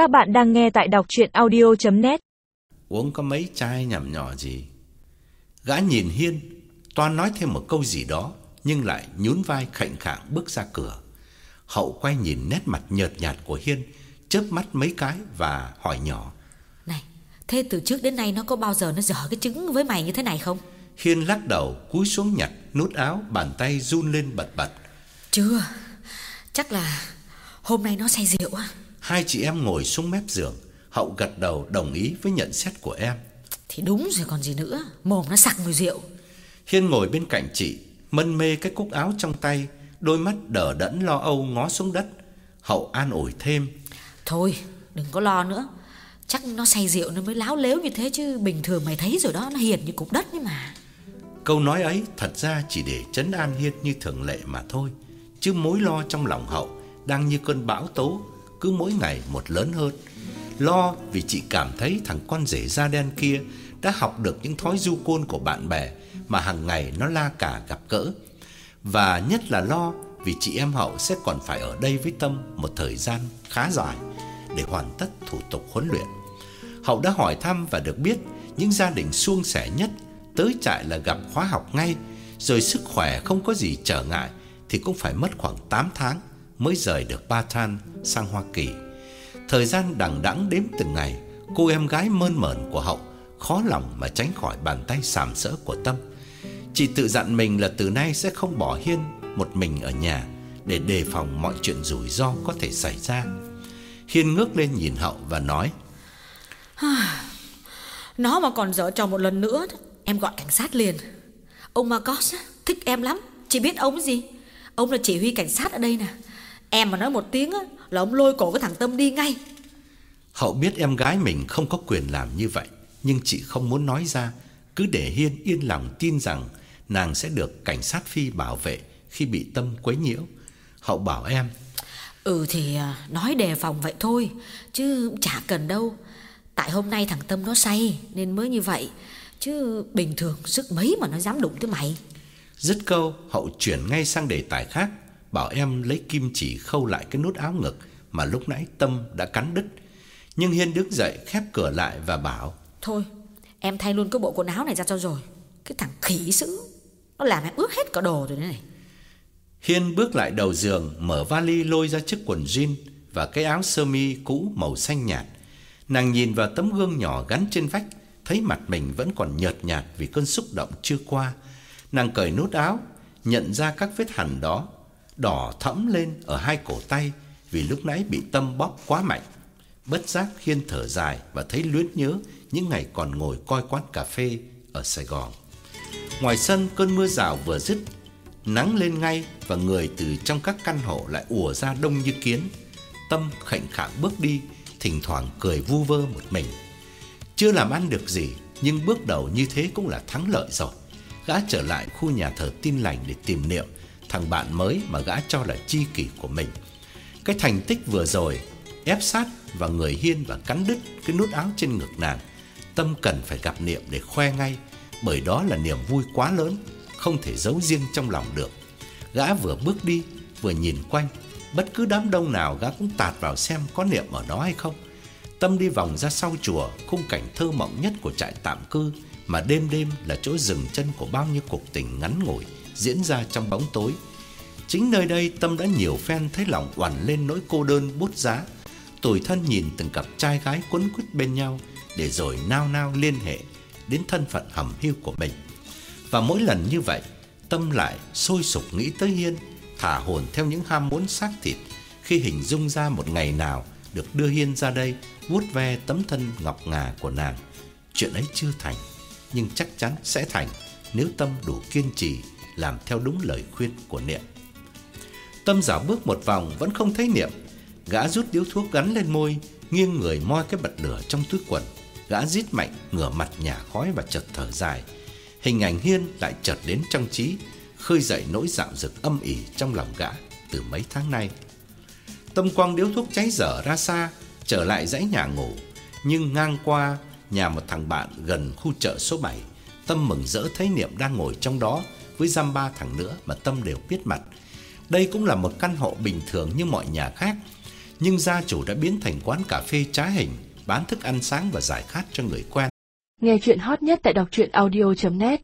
Các bạn đang nghe tại đọc chuyện audio.net Uống có mấy chai nhầm nhỏ gì? Gã nhìn Hiên Toan nói thêm một câu gì đó Nhưng lại nhún vai khệnh khạng bước ra cửa. Hậu quay nhìn nét mặt nhợt nhạt của Hiên Chớp mắt mấy cái và hỏi nhỏ. Này, thế từ trước đến nay nó có bao giờ nó dở cái trứng với mày như thế này không? Hiên lắc đầu cúi xuống nhặt nút áo Bàn tay run lên bật bật. Chưa, chắc là hôm nay nó say rượu á Hai chị em ngồi xuống mép giường. Hậu gật đầu đồng ý với nhận xét của em. Thì đúng rồi còn gì nữa? Mồm nó sặc mùi rượu. Hiên ngồi bên cạnh chị Mân mê cái cúc áo trong tay Đôi mắt đờ đẫn lo âu ngó xuống đất. Hậu an ủi thêm. Thôi đừng có lo nữa. Chắc nó say rượu nó mới láo lếu như thế Chứ. Bình thường mày thấy rồi đó Nó hiền như cục đất ấy mà. Câu nói ấy thật ra chỉ để trấn an Hiên như thường lệ mà thôi. Chứ mối lo trong lòng Hậu Đang như cơn bão tố cứ mỗi ngày một lớn hơn. Lo vì chị cảm thấy thằng con rể da đen kia Đã học được những thói du côn của bạn bè Mà hàng ngày nó la cả gặp gỡ. Và nhất là lo vì chị em Hậu sẽ còn phải ở đây với Tâm một thời gian khá dài để hoàn tất thủ tục huấn luyện. Hậu đã hỏi thăm và được biết những gia đình suôn sẻ nhất tới trại là gặp khóa học ngay, rồi sức khỏe không có gì trở ngại thì cũng phải mất khoảng 8 tháng mới rời được ba than sang Hoa Kỳ. Thời gian đằng đẵng đếm từng ngày, cô em gái mơn mởn của Hậu khó lòng mà tránh khỏi bàn tay sàm sỡ của Tâm. Chị tự dặn mình là từ nay sẽ không bỏ Hiên một mình ở nhà để đề phòng mọi chuyện rủi ro có thể xảy ra. Hiên ngước lên nhìn Hậu và nói: Nó mà còn dở trò một lần nữa Em gọi cảnh sát liền Ông Marcos thích em lắm Chị biết ông gì Ông là chỉ huy cảnh sát ở đây nè Em mà nói một tiếng á, là ông lôi cổ cái thằng Tâm đi ngay. Hậu biết em gái mình không có quyền làm như vậy, nhưng chị không muốn nói ra, cứ để Hiên yên lòng tin rằng nàng sẽ được cảnh sát phi bảo vệ khi bị Tâm quấy nhiễu. Hậu bảo em, Ừ thì à, nói đề phòng vậy thôi Chứ chả cần đâu. Tại hôm nay thằng Tâm nó say Nên mới như vậy Chứ bình thường sức mấy mà nó dám đụng tới mày. Dứt câu, Hậu chuyển ngay sang đề tài khác, bảo em lấy kim chỉ khâu lại cái nút áo ngực mà lúc nãy Tâm đã cắn đứt. Nhưng Hiên đứng dậy khép cửa lại và bảo, Thôi em thay luôn cái bộ quần áo này ra cho rồi Cái thằng khỉ sữ Nó làm em ướt hết cả đồ rồi đấy này Hiên bước lại đầu giường, mở vali lôi ra chiếc quần jean và cái áo sơ mi cũ màu xanh nhạt. Nàng nhìn vào tấm gương nhỏ gắn trên vách, thấy mặt mình vẫn còn nhợt nhạt vì cơn xúc động chưa qua. Nàng cởi nút áo, nhận ra các vết hằn đó, đỏ thẫm lên ở hai cổ tay vì lúc nãy bị tâm bóp quá mạnh. Bất giác Hiên thở dài và thấy luyến nhớ những ngày còn ngồi coi quán cà phê ở Sài Gòn. Ngoài sân cơn mưa rào vừa dứt, nắng lên ngay và người từ trong các căn hộ lại ùa ra đông như kiến. Tâm khệnh khạng bước đi, thỉnh thoảng cười vu vơ một mình. Chưa làm ăn được gì, nhưng bước đầu như thế cũng là thắng lợi rồi. Gã trở lại khu nhà thờ tin lành để tìm niệm thằng bạn mới mà gã cho là chi kỷ của mình. Cái thành tích vừa rồi ép sát vào người Hiên và cắn đứt cái nút áo trên ngực nàng. Tâm cần phải gặp niệm để khoe ngay, bởi đó là niềm vui quá lớn, không thể giấu riêng trong lòng được. Gã vừa bước đi, vừa nhìn quanh, bất cứ đám đông nào gã cũng tạt vào xem có niệm ở đó hay không. Tâm đi vòng ra sau chùa, khung cảnh thơ mộng nhất của trại tạm cư mà đêm đêm là chỗ dừng chân của bao nhiêu cuộc tình ngắn ngủi diễn ra trong bóng tối. Chính nơi đây Tâm đã nhiều phen thấy lòng oằn lên nỗi cô đơn bút giá. Tủi thân nhìn từng cặp trai gái quấn quýt bên nhau để rồi nao nao liên hệ đến thân phận hầm hiu của mình. Và mỗi lần như vậy, Tâm lại sôi sục nghĩ tới Hiên, thả hồn theo những ham muốn xác thịt khi hình dung ra một ngày nào được đưa Hiên ra đây vuốt ve tấm thân ngọc ngà của nàng. Chuyện ấy chưa thành, nhưng chắc chắn sẽ thành nếu Tâm đủ kiên trì làm theo đúng lời khuyên của Niệm. Tâm dạo bước một vòng vẫn không thấy Niệm, gã rút điếu thuốc gắn lên môi, nghiêng người moi cái bật lửa trong túi quần. Gã rít mạnh, ngửa mặt nhả khói và chợt thở dài. Hình ảnh Hiên lại chợt đến trong trí, khơi dậy nỗi dạo dực âm ỉ trong lòng gã từ mấy tháng nay. Tâm quang điếu thuốc cháy dở ra xa, trở lại dãy nhà ngủ, nhưng ngang qua nhà một thằng bạn gần khu chợ số 7, Tâm mừng rỡ thấy Niệm đang ngồi trong đó với dăm ba thằng nữa mà Tâm đều biết mặt. Đây cũng là một căn hộ bình thường như mọi nhà khác, nhưng gia chủ đã biến thành quán cà phê trá hình, bán thức ăn sáng và giải khát cho người quen. Nghe chuyện hot nhất tại đọc truyện audio.net